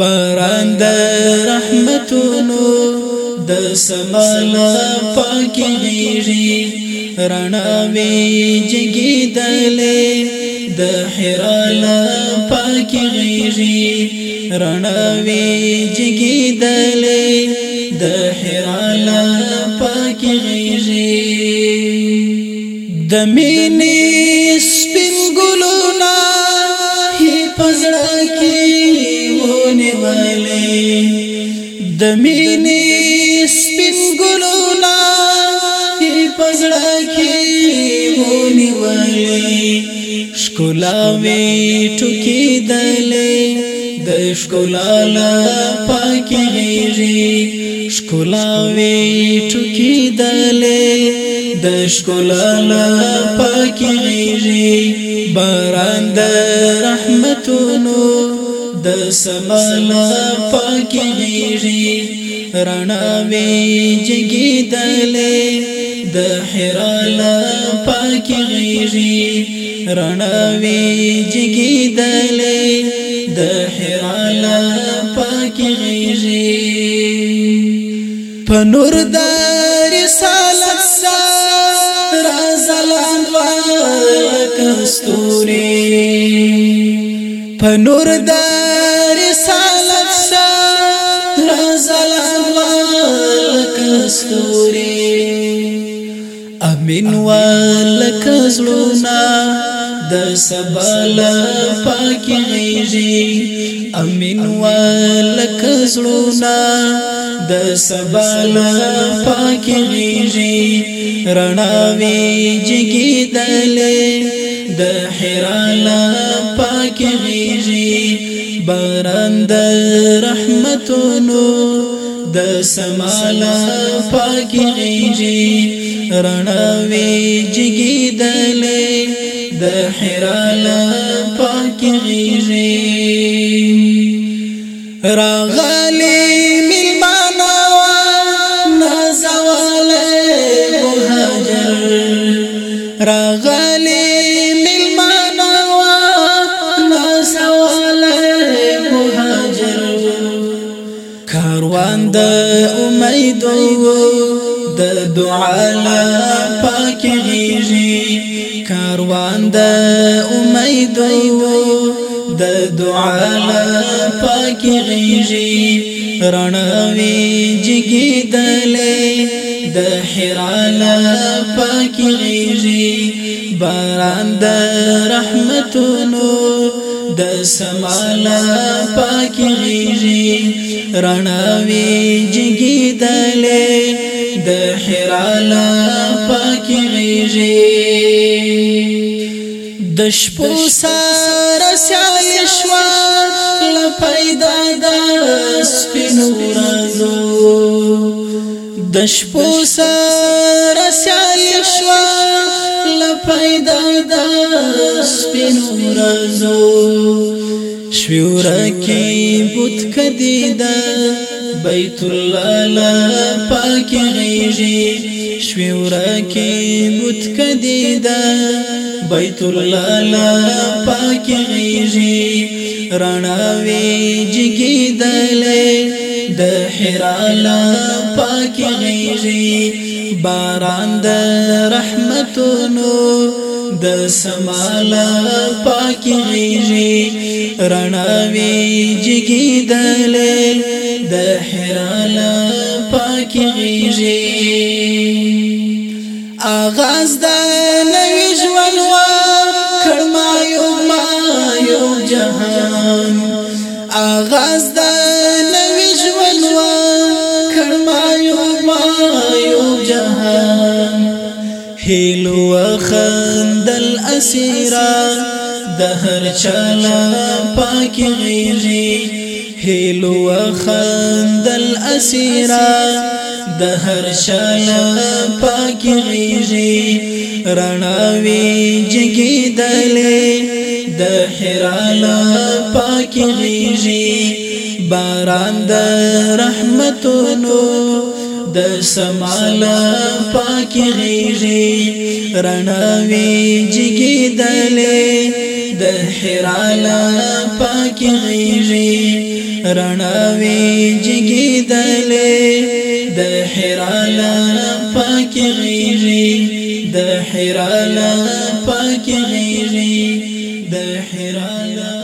باران د رحمتونو د سمال پاکيږي رڼا وی جګیدلې د حرال پاکيږي رڼا وی جګیدلې د حرال پاکيږي د مینې ویلې د مینې سپین ګلونا پزړه کې مونې ویلې شکولا وی ټوکی دلې د شکولا لا پاکي غيږي شکولا وی ټوکی دلې د شکولا لا پاکي غيږي باران د رحمتونو د سمانا پاکیږي رڼا وی جګیدلې د حرالا پاکیږي رڼا وی جګیدلې د حرالا پاکیږي پنور د رسالت سره زلان واکستوري پنور د امین والک زړونا د سبال پاکي غيږي امین والک زړونا د سبال پاکي غيږي رڼاوي جګي دلې د حراله پاکي غيږي بارند رحمتونو د سماله پاکي غيږي رڼاوي جګیدلې د حرال پاک غیږي راغلي ملمانا نازوال مهاجر راغلي ملمانا نازوال مهاجر کاروان د امید وو د دعا له پاکېږي کاروان د امید د دعا له پاکېږي رڼاوي جګې دلې د حراله پاکېږي باران د رحمتونو د سمالا پاکیږي رڼاوي جګیدلې د حرالا پاک غیږي د شپو سره سیال شوا ل پیدا د سپینو رازو د شپو سره سیال شوا ل پیدا د سپینو رازو شورا کی بت کدیدا بیت الله لا پاک غیږي شورا کی بت کدیدا بیت الله لا پاک غیږي رڼا وی جګیدلې د حرالا پاکي غيږي باران د رحمتونو د سمالا پاکي غيږي رڼاوي جګي دلل د حرالا پاکي غيږي اغاز د نوي ژوند وا کړما یو ما یو جهان اغاز هیلو خندل اسیرا د هر چلا پاک غیری هیلو خندل اسیرا د هر چلا پاک غیری رڼاوي جګیدلې د هرالا پاک غیری باران د رحمتونو د سمال پاک غیږي رڼاوي جګي دلې د حرال پاک غیږي رڼاوي جګي دلې د حرال پاک غیږي د حرال پاک غیږي د حرال